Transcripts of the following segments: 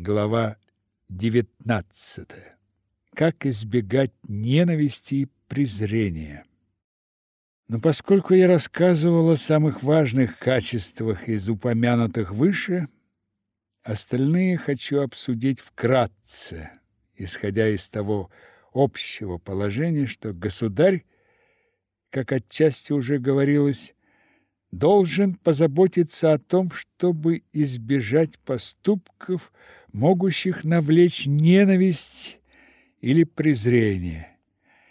Глава 19. Как избегать ненависти и презрения. Но поскольку я рассказывал о самых важных качествах из упомянутых выше, остальные хочу обсудить вкратце, исходя из того общего положения, что государь, как отчасти уже говорилось, должен позаботиться о том, чтобы избежать поступков, могущих навлечь ненависть или презрение.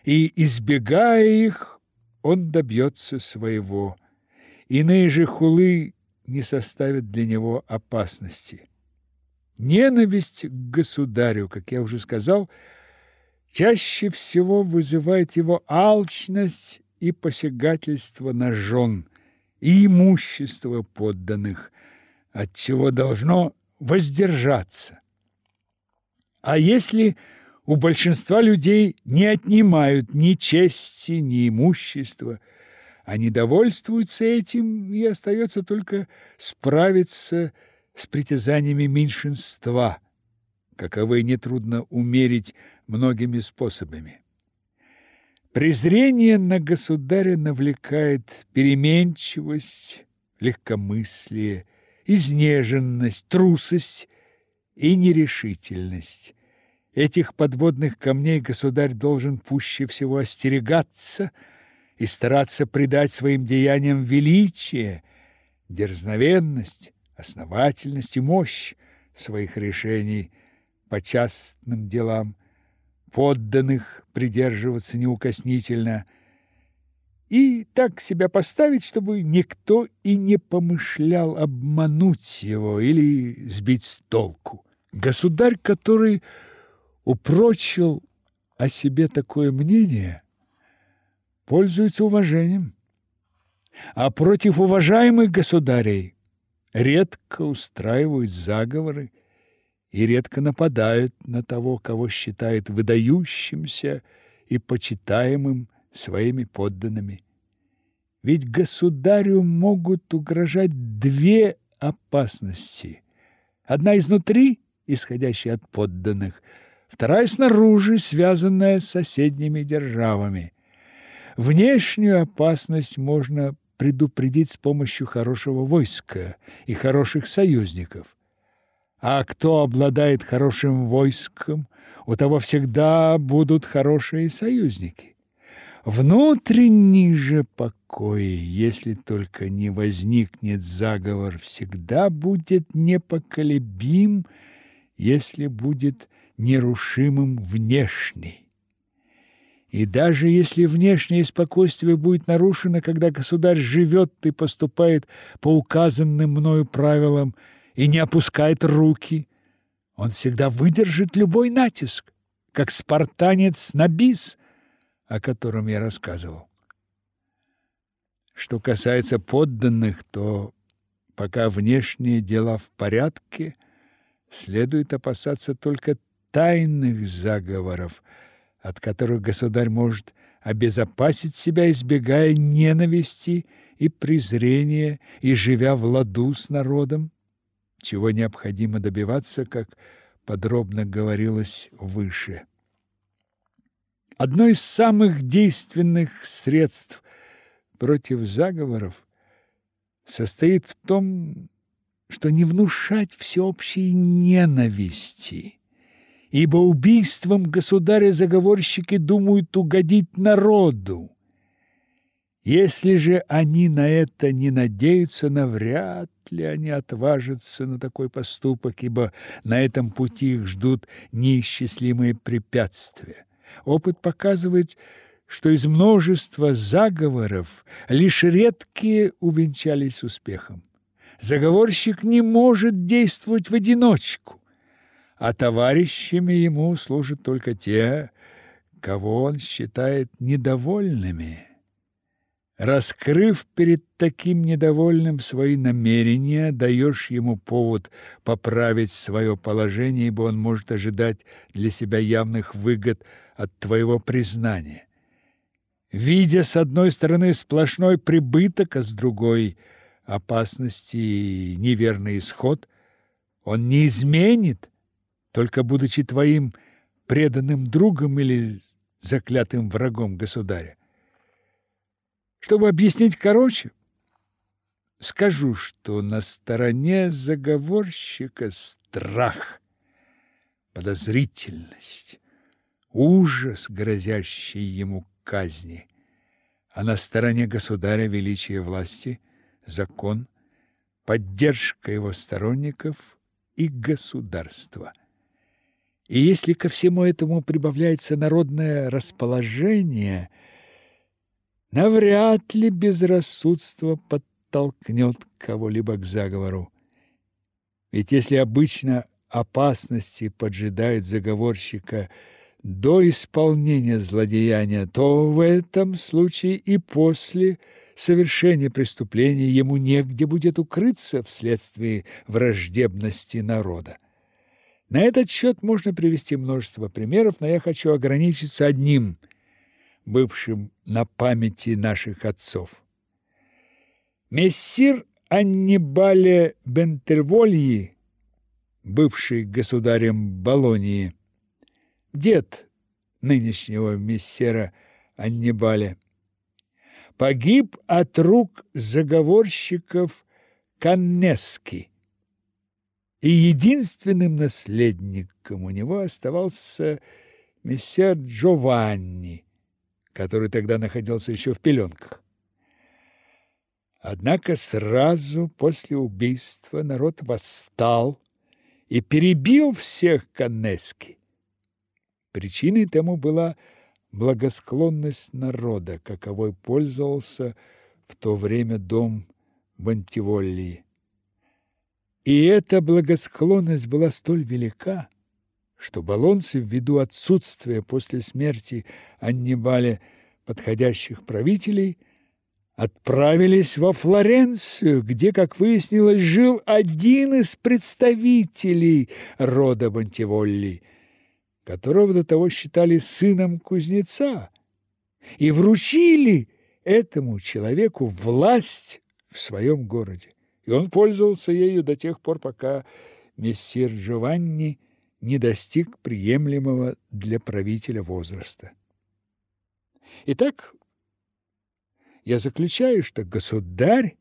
И, избегая их, он добьется своего. Иные же хулы не составят для него опасности. Ненависть к государю, как я уже сказал, чаще всего вызывает его алчность и посягательство на жен и имущество подданных, от чего должно воздержаться. А если у большинства людей не отнимают ни чести, ни имущества, они довольствуются этим, и остается только справиться с притязаниями меньшинства, каковы нетрудно умерить многими способами. Презрение на государя навлекает переменчивость, легкомыслие, изнеженность, трусость и нерешительность. Этих подводных камней государь должен пуще всего остерегаться и стараться придать своим деяниям величие, дерзновенность, основательность и мощь своих решений по частным делам – подданных придерживаться неукоснительно и так себя поставить, чтобы никто и не помышлял обмануть его или сбить с толку. Государь, который упрочил о себе такое мнение, пользуется уважением, а против уважаемых государей редко устраивают заговоры и редко нападают на того, кого считает выдающимся и почитаемым своими подданными. Ведь государю могут угрожать две опасности. Одна изнутри, исходящая от подданных, вторая снаружи, связанная с соседними державами. Внешнюю опасность можно предупредить с помощью хорошего войска и хороших союзников. А кто обладает хорошим войском, у того всегда будут хорошие союзники. Внутренний же покой, если только не возникнет заговор, всегда будет непоколебим, если будет нерушимым внешний. И даже если внешнее спокойствие будет нарушено, когда государь живет и поступает по указанным мною правилам – и не опускает руки. Он всегда выдержит любой натиск, как спартанец на бис, о котором я рассказывал. Что касается подданных, то пока внешние дела в порядке, следует опасаться только тайных заговоров, от которых государь может обезопасить себя, избегая ненависти и презрения и живя в ладу с народом чего необходимо добиваться, как подробно говорилось выше. Одно из самых действенных средств против заговоров состоит в том, что не внушать всеобщей ненависти, ибо убийством государя заговорщики думают угодить народу. Если же они на это не надеются, навряд ли они отважатся на такой поступок, ибо на этом пути их ждут неисчислимые препятствия. Опыт показывает, что из множества заговоров лишь редкие увенчались успехом. Заговорщик не может действовать в одиночку, а товарищами ему служат только те, кого он считает недовольными. Раскрыв перед таким недовольным свои намерения, даешь ему повод поправить свое положение, ибо он может ожидать для себя явных выгод от твоего признания. Видя с одной стороны сплошной прибыток, а с другой опасности и неверный исход, он не изменит только будучи твоим преданным другом или заклятым врагом государя. Чтобы объяснить короче, скажу, что на стороне заговорщика страх, подозрительность, ужас, грозящий ему казни, а на стороне государя величия власти, закон, поддержка его сторонников и государства. И если ко всему этому прибавляется народное расположение, навряд ли безрассудство подтолкнет кого-либо к заговору. Ведь если обычно опасности поджидают заговорщика до исполнения злодеяния, то в этом случае и после совершения преступления ему негде будет укрыться вследствие враждебности народа. На этот счет можно привести множество примеров, но я хочу ограничиться одним, бывшим на памяти наших отцов. Мессир Аннибале Бентервольи, бывший государем Болонии, дед нынешнего мессера Аннибаля, погиб от рук заговорщиков Каннески и единственным наследником у него оставался месье Джованни, который тогда находился еще в пеленках. Однако сразу после убийства народ восстал и перебил всех Канески. Причиной тому была благосклонность народа, каковой пользовался в то время дом Бантиволли. И эта благосклонность была столь велика, что болонцы ввиду отсутствия после смерти Аннибаля подходящих правителей отправились во Флоренцию, где, как выяснилось, жил один из представителей рода Бантиволли, которого до того считали сыном кузнеца, и вручили этому человеку власть в своем городе. И он пользовался ею до тех пор, пока мессир Джованни не достиг приемлемого для правителя возраста. Итак, я заключаю, что государь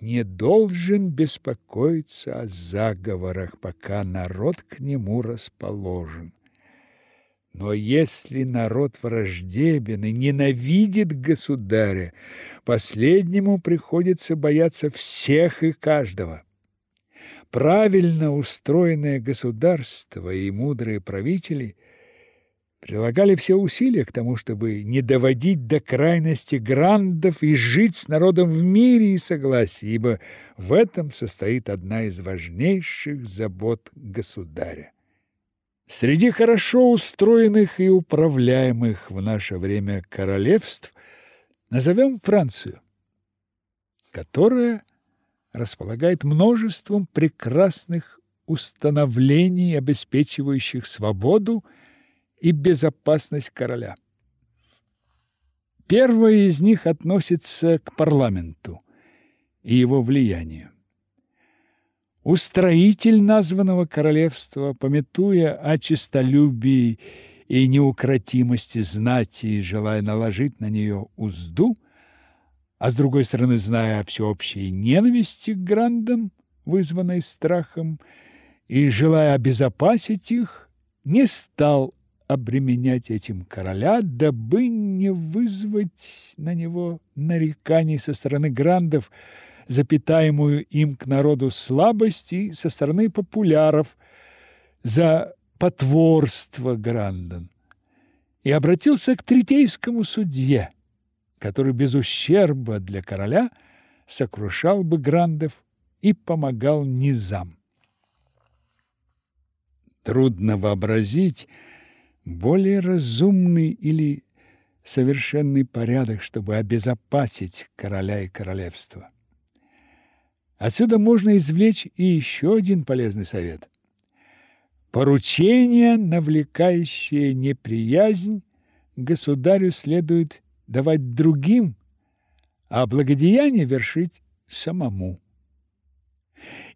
не должен беспокоиться о заговорах, пока народ к нему расположен. Но если народ враждебен и ненавидит государя, последнему приходится бояться всех и каждого. Правильно устроенное государство и мудрые правители прилагали все усилия к тому, чтобы не доводить до крайности грандов и жить с народом в мире и согласии, ибо в этом состоит одна из важнейших забот государя. Среди хорошо устроенных и управляемых в наше время королевств назовем Францию, которая располагает множеством прекрасных установлений, обеспечивающих свободу и безопасность короля. Первое из них относится к парламенту и его влиянию. Устроитель названного королевства, пометуя о честолюбии и неукротимости знати и желая наложить на нее узду, а с другой стороны, зная о всеобщей ненависти к грандам, вызванной страхом, и желая обезопасить их, не стал обременять этим короля, дабы не вызвать на него нареканий со стороны грандов, запитаемую им к народу слабости со стороны популяров за потворство Грандон и обратился к третейскому судье, который без ущерба для короля сокрушал бы Грандов и помогал низам. Трудно вообразить более разумный или совершенный порядок, чтобы обезопасить короля и королевство. Отсюда можно извлечь и еще один полезный совет. Поручение, навлекающее неприязнь, государю следует давать другим, а благодеяние вершить самому.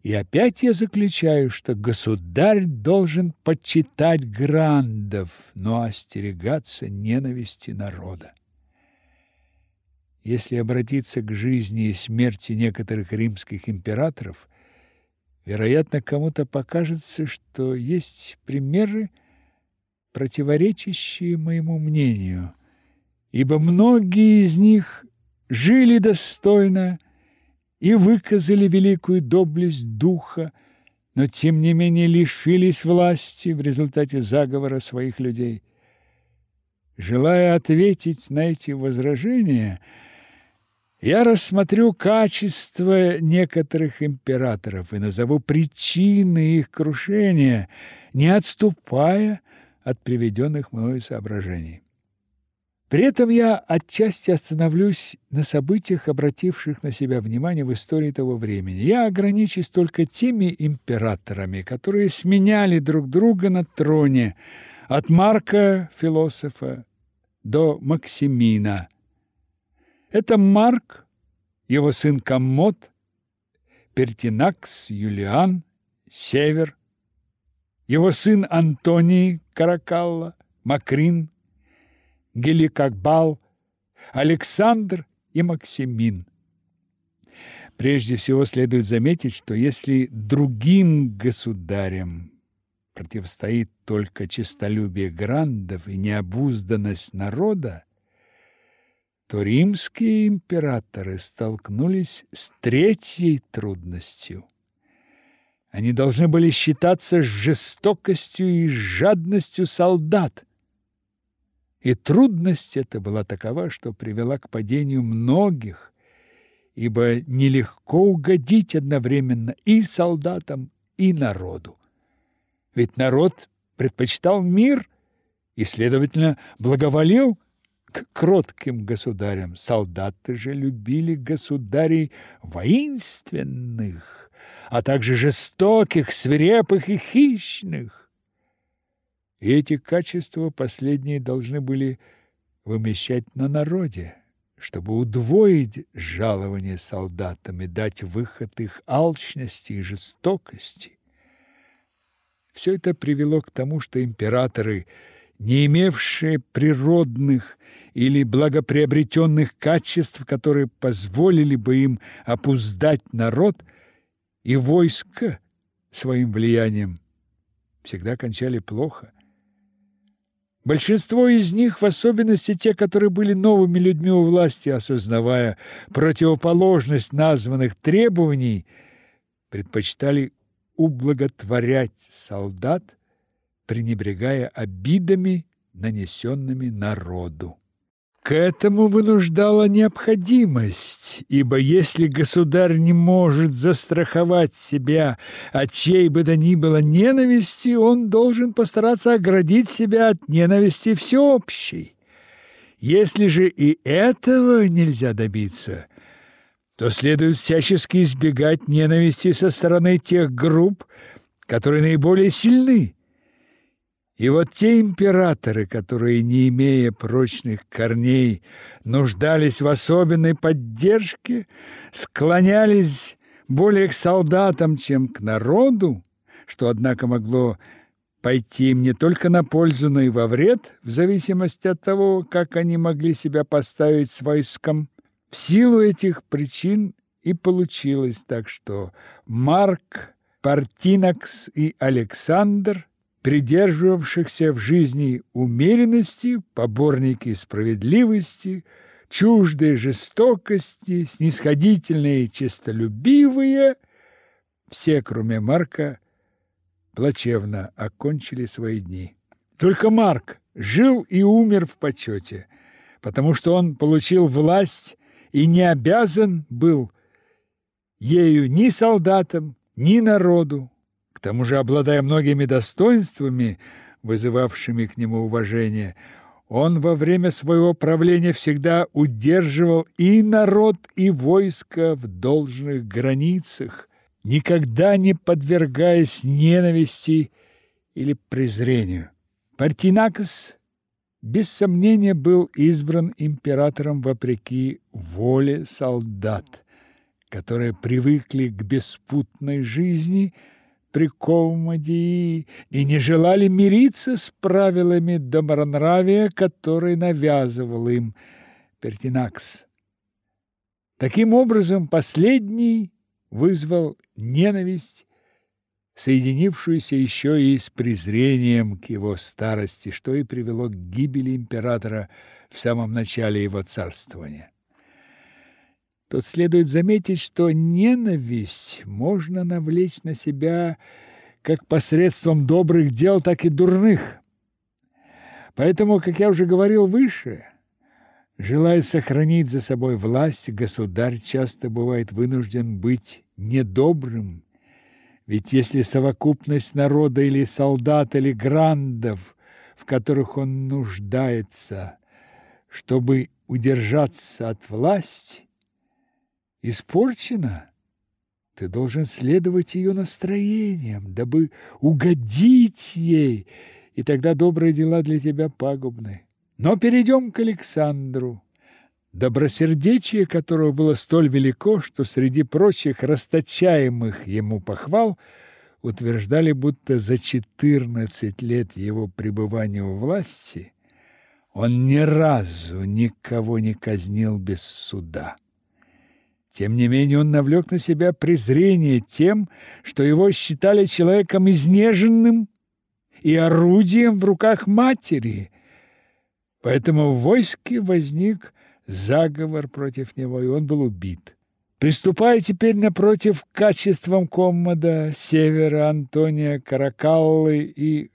И опять я заключаю, что государь должен почитать грандов, но остерегаться ненависти народа. Если обратиться к жизни и смерти некоторых римских императоров, вероятно, кому-то покажется, что есть примеры, противоречащие моему мнению, ибо многие из них жили достойно и выказали великую доблесть духа, но тем не менее лишились власти в результате заговора своих людей. Желая ответить на эти возражения, я рассмотрю качества некоторых императоров и назову причины их крушения, не отступая от приведенных мною соображений. При этом я отчасти остановлюсь на событиях, обративших на себя внимание в истории того времени. Я ограничусь только теми императорами, которые сменяли друг друга на троне, от Марка, философа, до Максимина. Это Марк, его сын Коммод, Пертинакс, Юлиан, Север, его сын Антоний Каракалла, Макрин, Геликакбал, Александр и Максимин. Прежде всего следует заметить, что если другим государям противостоит только честолюбие грандов и необузданность народа, то римские императоры столкнулись с третьей трудностью. Они должны были считаться с жестокостью и жадностью солдат, и трудность эта была такова, что привела к падению многих, ибо нелегко угодить одновременно и солдатам, и народу. Ведь народ предпочитал мир и, следовательно, благоволил к кротким государям. Солдаты же любили государей воинственных, а также жестоких, свирепых и хищных. И эти качества последние должны были вымещать на народе, чтобы удвоить жалование солдатам и дать выход их алчности и жестокости. Все это привело к тому, что императоры, не имевшие природных или благоприобретенных качеств, которые позволили бы им опуздать народ и войско своим влиянием, всегда кончали плохо. Большинство из них, в особенности те, которые были новыми людьми у власти, осознавая противоположность названных требований, предпочитали ублаготворять солдат, пренебрегая обидами, нанесенными народу. К этому вынуждала необходимость, ибо если государь не может застраховать себя от чьей бы то ни было ненависти, он должен постараться оградить себя от ненависти всеобщей. Если же и этого нельзя добиться, то следует всячески избегать ненависти со стороны тех групп, которые наиболее сильны, и вот те императоры, которые, не имея прочных корней, нуждались в особенной поддержке, склонялись более к солдатам, чем к народу, что, однако, могло пойти им не только на пользу, но и во вред, в зависимости от того, как они могли себя поставить с войском. В силу этих причин и получилось так, что Марк, Партинакс и Александр – придерживавшихся в жизни умеренности, поборники справедливости, чуждые жестокости, снисходительные и честолюбивые, все, кроме Марка, плачевно окончили свои дни. Только Марк жил и умер в почете, потому что он получил власть и не обязан был ею ни солдатам, ни народу, тому же, обладая многими достоинствами, вызывавшими к нему уважение, он во время своего правления всегда удерживал и народ, и войско в должных границах, никогда не подвергаясь ненависти или презрению. Партинакс без сомнения был избран императором вопреки воле солдат, которые привыкли к беспутной жизни при Комодии и не желали мириться с правилами добронравия, которые навязывал им Пертинакс. Таким образом, последний вызвал ненависть, соединившуюся еще и с презрением к его старости, что и привело к гибели императора в самом начале его царствования. Тут следует заметить, что ненависть можно навлечь на себя как посредством добрых дел, так и дурных. Поэтому, как я уже говорил выше, желая сохранить за собой власть, государь часто бывает вынужден быть недобрым. Ведь если совокупность народа или солдат, или грандов, в которых он нуждается, чтобы удержаться от власти, испорчена, ты должен следовать ее настроениям, дабы угодить ей, и тогда добрые дела для тебя пагубны. Но перейдем к Александру, добросердечие которого было столь велико, что среди прочих расточаемых ему похвал утверждали, будто за четырнадцать лет его пребывания у власти он ни разу никого не казнил без суда. Тем не менее он навлек на себя презрение тем, что его считали человеком изнеженным и орудием в руках матери. Поэтому в войске возник заговор против него, и он был убит. Приступая теперь напротив к качествам коммода Севера Антония Каракаллы и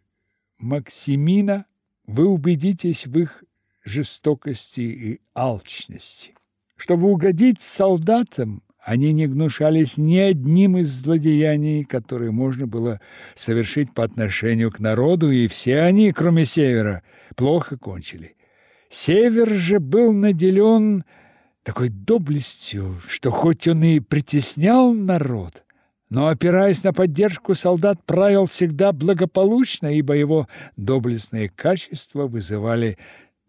Максимина, вы убедитесь в их жестокости и алчности. Чтобы угодить солдатам, они не гнушались ни одним из злодеяний, которые можно было совершить по отношению к народу, и все они, кроме Севера, плохо кончили. Север же был наделен такой доблестью, что хоть он и притеснял народ, но, опираясь на поддержку солдат, правил всегда благополучно, ибо его доблестные качества вызывали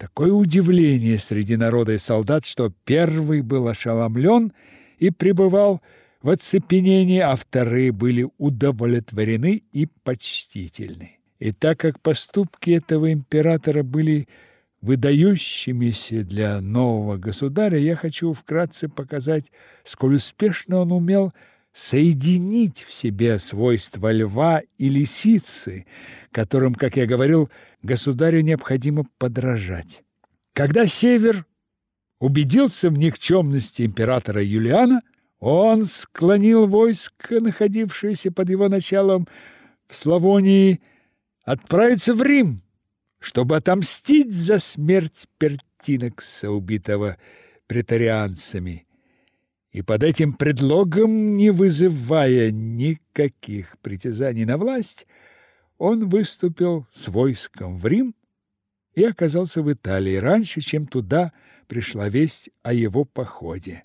такое удивление среди народа и солдат, что первый был ошеломлен и пребывал в оцепенении, а вторые были удовлетворены и почтительны. И так как поступки этого императора были выдающимися для нового государя, я хочу вкратце показать, сколь успешно он умел соединить в себе свойства льва и лисицы, которым, как я говорил, государю необходимо подражать. Когда Север убедился в никчемности императора Юлиана, он склонил войско, находившееся под его началом в Славонии, отправиться в Рим, чтобы отомстить за смерть Пертинекса, убитого претарианцами и под этим предлогом, не вызывая никаких притязаний на власть, он выступил с войском в Рим и оказался в Италии раньше, чем туда пришла весть о его походе.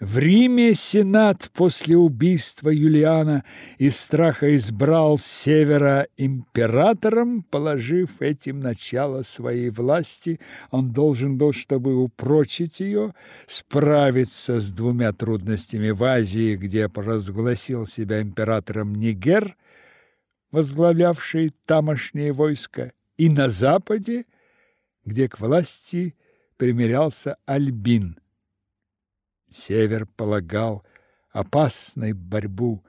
В Риме Сенат после убийства Юлиана из страха избрал Севера императором, положив этим начало своей власти. Он должен был, чтобы упрочить ее, справиться с двумя трудностями в Азии, где провозгласил себя императором Нигер, возглавлявший тамошнее войско, и на Западе, где к власти примирялся Альбин – Север полагал опасной борьбу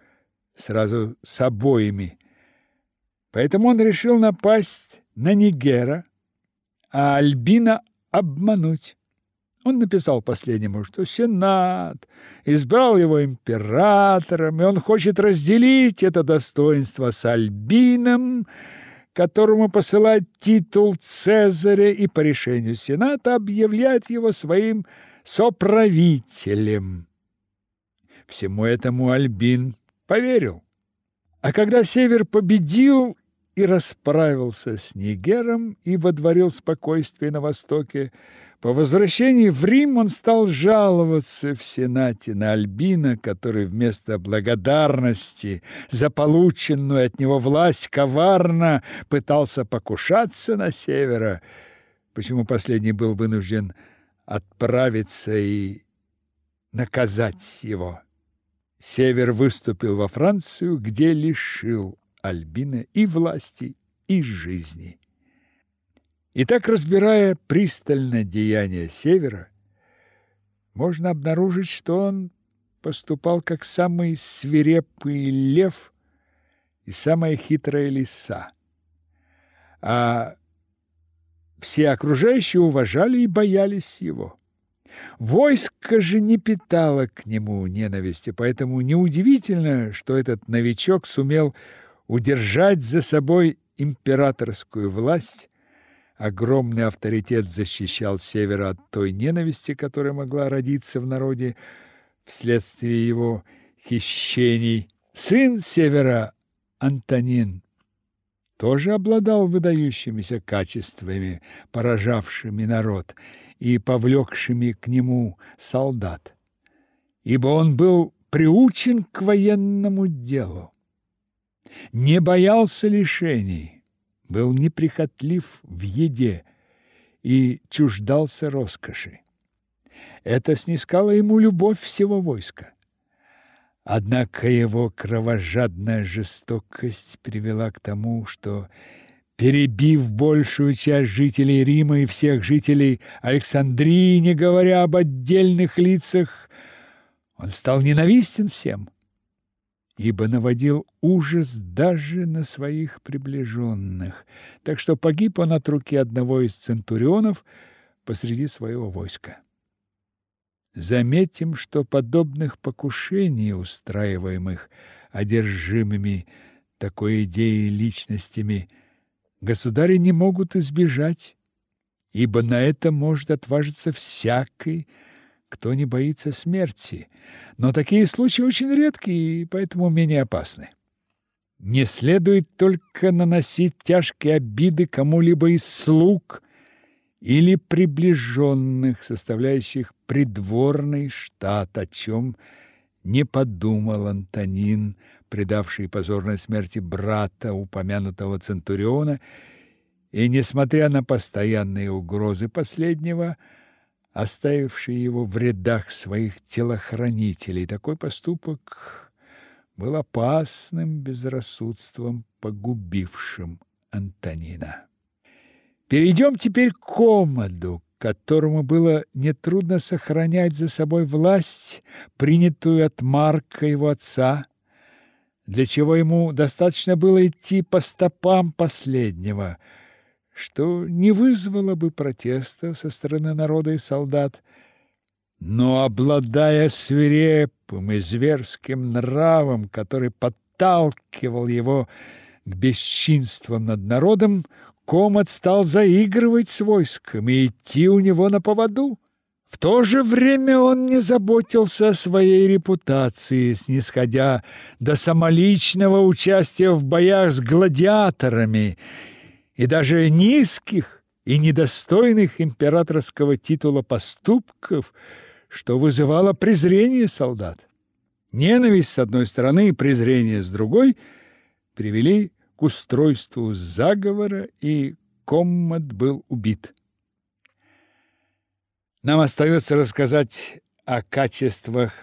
сразу с обоими. Поэтому он решил напасть на Нигера, а Альбина обмануть. Он написал последнему, что Сенат избрал его императором, и он хочет разделить это достоинство с Альбином, которому посылать титул Цезаря и по решению Сената объявлять его своим соправителем. Всему этому Альбин поверил. А когда Север победил и расправился с Нигером и водворил спокойствие на Востоке, по возвращении в Рим он стал жаловаться в Сенате на Альбина, который вместо благодарности за полученную от него власть коварно пытался покушаться на Севера, почему последний был вынужден отправиться и наказать его. Север выступил во Францию, где лишил Альбина и власти, и жизни. Итак, разбирая пристально деяния Севера, можно обнаружить, что он поступал как самый свирепый лев и самая хитрая лиса. А все окружающие уважали и боялись его. Войско же не питало к нему ненависти, поэтому неудивительно, что этот новичок сумел удержать за собой императорскую власть. Огромный авторитет защищал Севера от той ненависти, которая могла родиться в народе вследствие его хищений. Сын Севера, Антонин, тоже обладал выдающимися качествами, поражавшими народ и повлекшими к нему солдат, ибо он был приучен к военному делу, не боялся лишений, был неприхотлив в еде и чуждался роскоши. Это снискало ему любовь всего войска. Однако его кровожадная жестокость привела к тому, что, перебив большую часть жителей Рима и всех жителей Александрии, не говоря об отдельных лицах, он стал ненавистен всем, ибо наводил ужас даже на своих приближенных, так что погиб он от руки одного из центурионов посреди своего войска. Заметим, что подобных покушений, устраиваемых одержимыми такой идеей личностями, государи не могут избежать, ибо на это может отважиться всякий, кто не боится смерти. Но такие случаи очень редкие и поэтому менее опасны. Не следует только наносить тяжкие обиды кому-либо из слуг или приближенных, составляющих придворный штат, о чем не подумал Антонин, предавший позорной смерти брата упомянутого Центуриона, и, несмотря на постоянные угрозы последнего, оставивший его в рядах своих телохранителей. Такой поступок был опасным безрассудством, погубившим Антонина. Перейдем теперь к Комоду, которому было нетрудно сохранять за собой власть, принятую от Марка его отца, для чего ему достаточно было идти по стопам последнего, что не вызвало бы протеста со стороны народа и солдат. Но, обладая свирепым и зверским нравом, который подталкивал его к бесчинствам над народом, Комод стал заигрывать с войском и идти у него на поводу. В то же время он не заботился о своей репутации, снисходя до самоличного участия в боях с гладиаторами и даже низких и недостойных императорского титула поступков, что вызывало презрение солдат. Ненависть с одной стороны и презрение с другой привели к устройству заговора, и Коммод был убит. Нам остается рассказать о качествах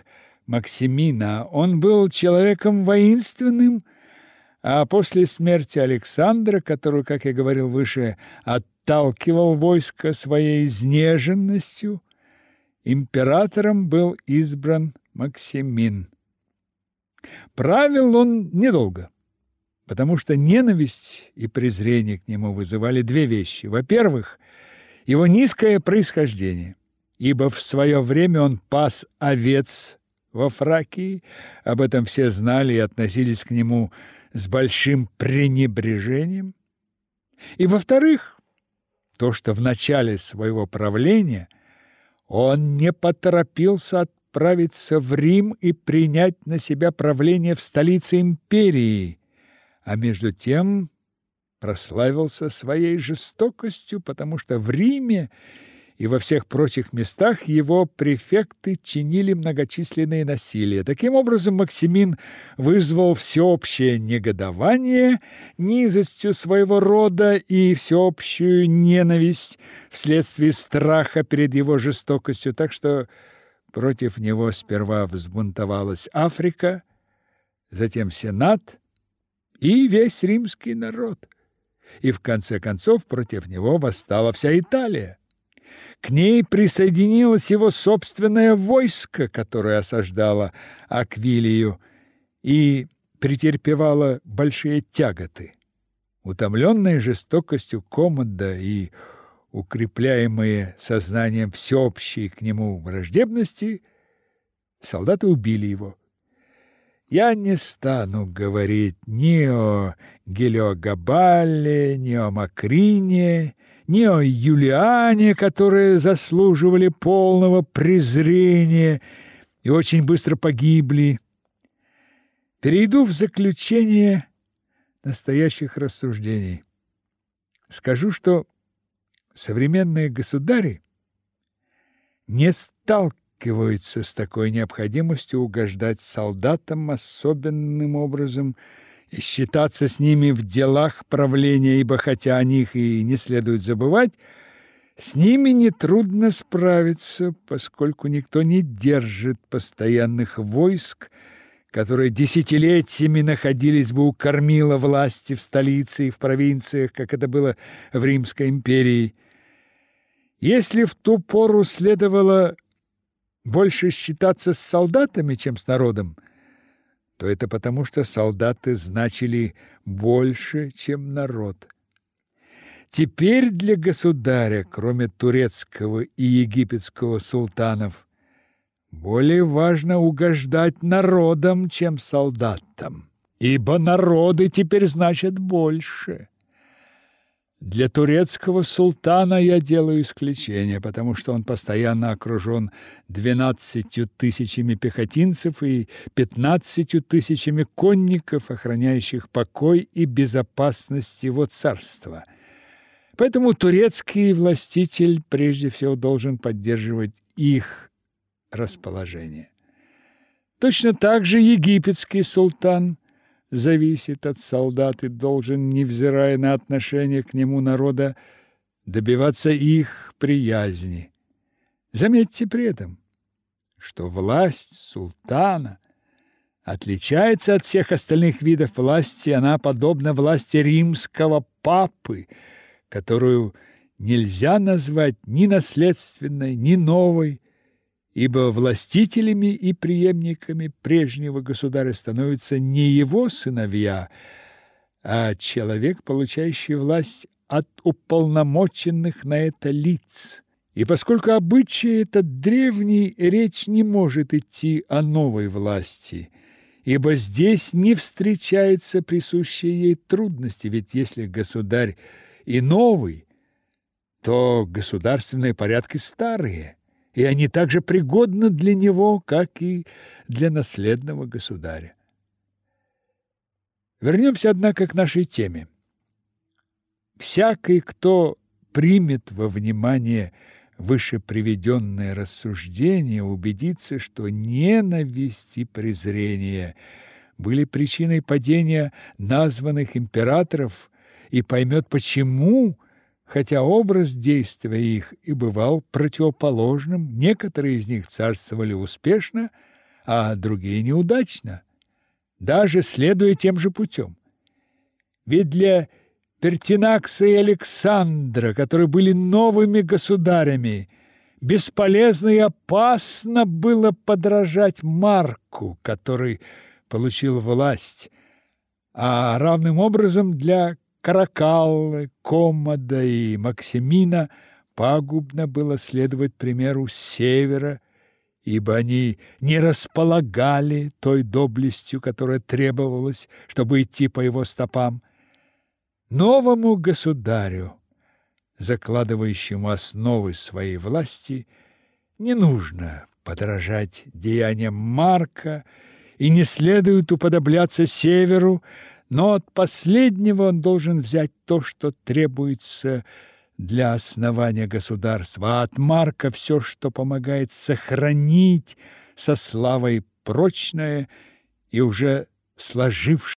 Максимина. Он был человеком воинственным, а после смерти Александра, которую, как я говорил выше, отталкивал войско своей изнеженностью, императором был избран Максимин. Правил он недолго потому что ненависть и презрение к нему вызывали две вещи. Во-первых, его низкое происхождение, ибо в свое время он пас овец во Фракии, об этом все знали и относились к нему с большим пренебрежением. И во-вторых, то, что в начале своего правления он не поторопился отправиться в Рим и принять на себя правление в столице империи – а между тем прославился своей жестокостью, потому что в Риме и во всех прочих местах его префекты чинили многочисленные насилия. Таким образом, Максимин вызвал всеобщее негодование низостью своего рода и всеобщую ненависть вследствие страха перед его жестокостью, так что Против него сперва взбунтовалась Африка, затем Сенат и весь римский народ. И в конце концов против него восстала вся Италия. К ней присоединилось его собственное войско, которое осаждало Аквилию и претерпевало большие тяготы. Утомленные жестокостью Комода и укрепляемые сознанием всеобщей к нему враждебности, солдаты убили его. Я не стану говорить ни о Гелиогабале, ни о Макрине, ни о Юлиане, которые заслуживали полного презрения и очень быстро погибли. Перейду в заключение настоящих рассуждений. Скажу, что современные государи не сталкиваются с такой необходимостью угождать солдатам особенным образом и считаться с ними в делах правления, ибо хотя о них и не следует забывать, с ними нетрудно справиться, поскольку никто не держит постоянных войск, которые десятилетиями находились бы у кормила власти в столице и в провинциях, как это было в Римской империи. Если в ту пору следовало больше считаться с солдатами, чем с народом, то это потому, что солдаты значили больше, чем народ. Теперь для государя, кроме турецкого и египетского султанов, более важно угождать народам, чем солдатам, ибо народы теперь значат больше. Для турецкого султана я делаю исключение, потому что он постоянно окружен двенадцатью тысячами пехотинцев и пятнадцатью тысячами конников, охраняющих покой и безопасность его царства. Поэтому турецкий властитель прежде всего должен поддерживать их расположение. Точно так же египетский султан – зависит от солдат и должен, невзирая на отношение к нему народа, добиваться их приязни. Заметьте при этом, что власть султана отличается от всех остальных видов власти, она подобна власти римского папы, которую нельзя назвать ни наследственной, ни новой, ибо властителями и преемниками прежнего государя становятся не его сыновья, а человек, получающий власть от уполномоченных на это лиц. И поскольку обычай этот древний, речь не может идти о новой власти, ибо здесь не встречается присущие ей трудности, ведь если государь и новый, то государственные порядки старые – и они также пригодны для него, как и для наследного государя. Вернемся, однако, к нашей теме. Всякий, кто примет во внимание выше приведенное рассуждение, убедится, что ненависть и презрение были причиной падения названных императоров и поймет, почему хотя образ действия их и бывал противоположным, некоторые из них царствовали успешно, а другие неудачно, даже следуя тем же путем. Ведь для Пертинакса и Александра, которые были новыми государями, бесполезно и опасно было подражать Марку, который получил власть, а равным образом для Каракаллы, Комода и Максимина пагубно было следовать примеру севера, ибо они не располагали той доблестью, которая требовалась, чтобы идти по его стопам. Новому государю, закладывающему основы своей власти, не нужно подражать деяниям Марка и не следует уподобляться северу, но от последнего он должен взять то, что требуется для основания государства, а от Марка все, что помогает сохранить со славой прочное и уже сложившееся